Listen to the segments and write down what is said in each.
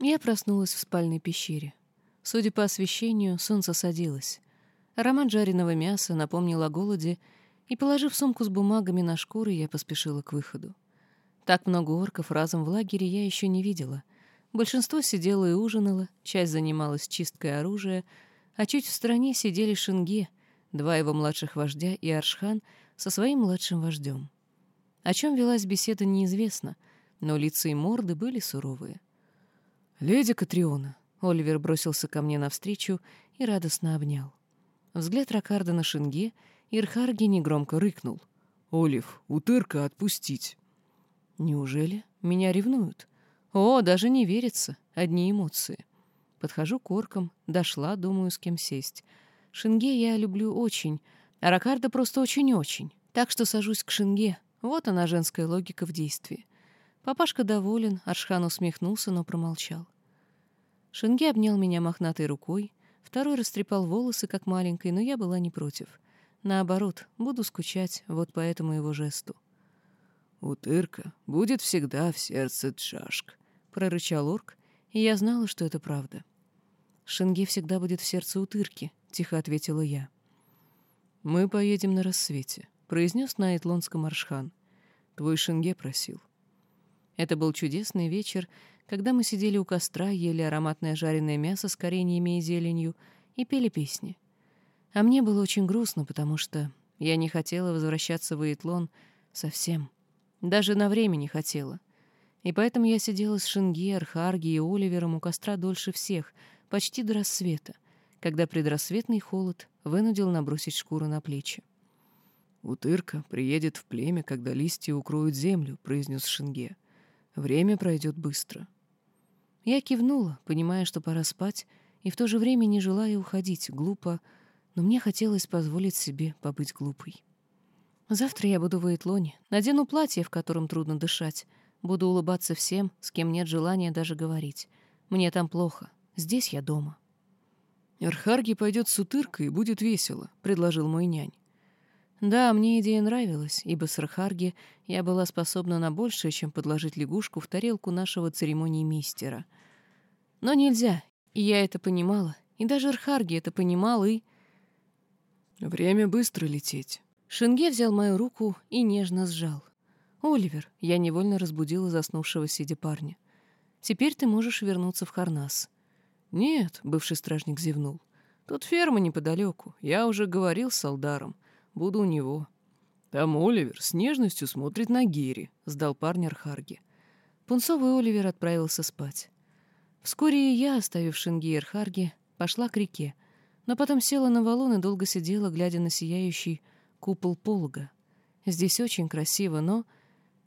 Я проснулась в спальной пещере. Судя по освещению, солнце садилось. Аромат жареного мяса напомнил о голоде, и, положив сумку с бумагами на шкуры, я поспешила к выходу. Так много орков разом в лагере я еще не видела. Большинство сидело и ужинало, часть занималась чисткой оружия, а чуть в стороне сидели Шинге, два его младших вождя и Аршхан со своим младшим вождем. О чем велась беседа, неизвестно, но лица и морды были суровые. «Леди Катриона!» — Оливер бросился ко мне навстречу и радостно обнял. Взгляд Ракарда на Шинге, Ирхарги негромко рыкнул. «Олив, утырка отпустить!» «Неужели меня ревнуют?» «О, даже не верится, одни эмоции!» Подхожу к оркам, дошла, думаю, с кем сесть. Шинге я люблю очень, а Ракарда просто очень-очень. Так что сажусь к Шинге. Вот она, женская логика в действии. Папашка доволен, Аршхан усмехнулся, но промолчал. Шенге обнял меня мохнатой рукой, второй растрепал волосы, как маленькой, но я была не против. Наоборот, буду скучать, вот по этому его жесту. «Утырка будет всегда в сердце Джашк», — прорычал орк, и я знала, что это правда. «Шенге всегда будет в сердце утырки», — тихо ответила я. «Мы поедем на рассвете», — произнес на Этлонском Аршхан. «Твой Шенге просил». Это был чудесный вечер, когда мы сидели у костра, ели ароматное жареное мясо с кореньями и зеленью и пели песни. А мне было очень грустно, потому что я не хотела возвращаться в Иетлон совсем. Даже на время не хотела. И поэтому я сидела с Шинги, Архарги и Оливером у костра дольше всех, почти до рассвета, когда предрассветный холод вынудил набросить шкуру на плечи. «Утырка приедет в племя, когда листья укроют землю», — произнес Шинге. Время пройдет быстро. Я кивнула, понимая, что пора спать, и в то же время не желая уходить, глупо, но мне хотелось позволить себе побыть глупой. Завтра я буду в Эйтлоне, надену платье, в котором трудно дышать, буду улыбаться всем, с кем нет желания даже говорить. Мне там плохо, здесь я дома. «Эрхарги пойдет с утыркой и будет весело», — предложил мой нянь. Да, мне идея нравилась, ибо с Рахарги я была способна на большее, чем подложить лягушку в тарелку нашего церемонии мистера. Но нельзя, и я это понимала, и даже Рхарги это понимал, и... Время быстро лететь. Шенге взял мою руку и нежно сжал. «Оливер», — я невольно разбудила заснувшего сидя парня. «Теперь ты можешь вернуться в Харнас». «Нет», — бывший стражник зевнул. «Тут ферма неподалеку. Я уже говорил с Алдаром. Буду у него. Там Оливер с нежностью смотрит на Гири, сдал парня Архарги. Пунцовый Оливер отправился спать. Вскоре и я, оставив Шинги и Архарги, пошла к реке, но потом села на валун и долго сидела, глядя на сияющий купол полога. Здесь очень красиво, но...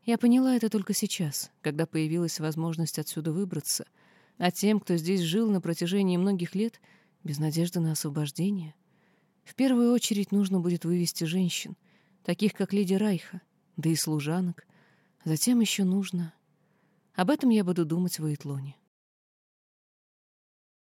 Я поняла это только сейчас, когда появилась возможность отсюда выбраться, а тем, кто здесь жил на протяжении многих лет, без надежды на освобождение, в первую очередь нужно будет вывести женщин, таких как леди Райха, да и служанок. Затем еще нужно... Об этом я буду думать в Итлоне.